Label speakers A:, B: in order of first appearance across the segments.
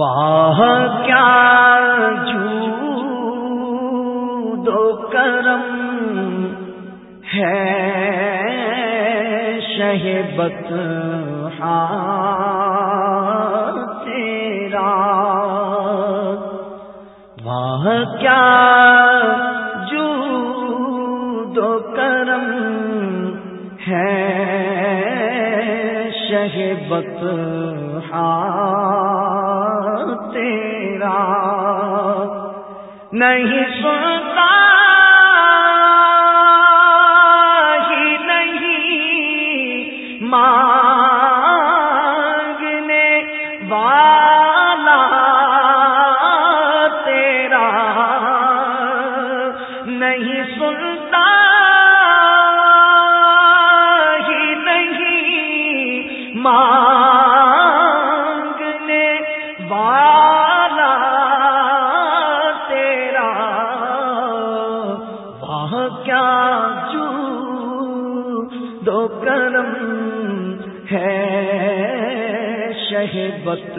A: واہ کیا جو دو کرم ہے شہبت تیرا؟ واہ کیا جو دو شہبت تیرا نہیں سنتا ہی نہیں مانگنے بات کرم ہے، شہبت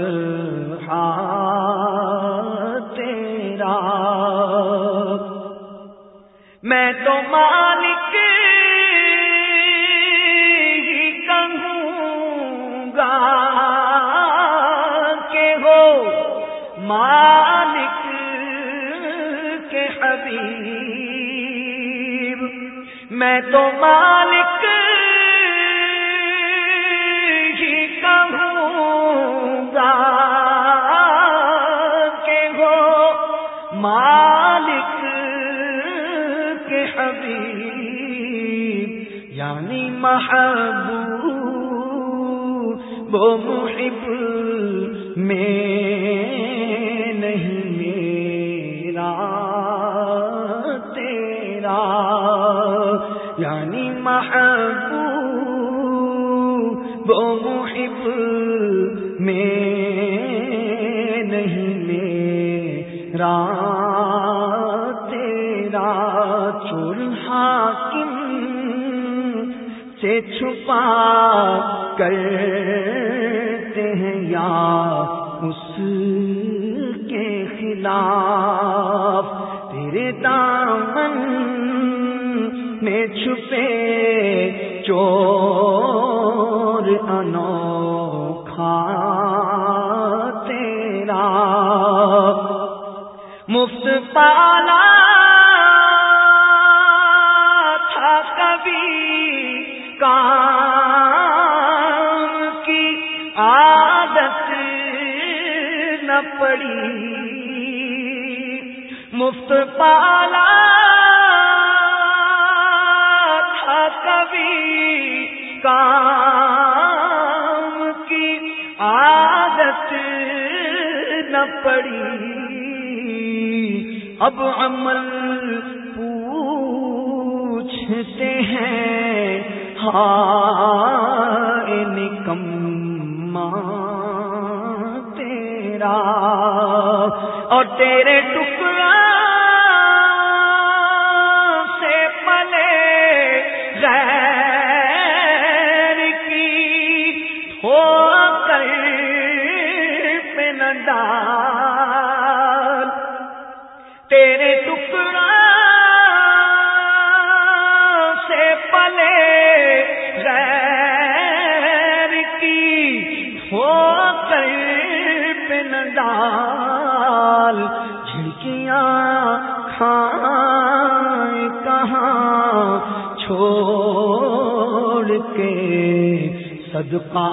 A: تیرا۔ میں تو مالک ہی کہوں گا کہ ہو مالک کے حبیب۔ میں تو مالک مالک کے حبیب یعنی محبوب، وہ محب میں نہیں، میرا، تیرا یعنی محبوب، وہ محب میں چور حاکم سے چھپا کرتے ہیں یا اس کے خلاف تیرے دامن میں چھپے چور انوکھا تیرا مفت پالا کام کی عادت نہ پڑی۔ مفت پالا تھا کبھی کام کی عادت نہ پڑی۔ اب عمل ہائے نکما تیرا اور تیرے ٹکڑے لال جھڑکیاں کھائیں کہاں؟ چھوڑ کے صدقہ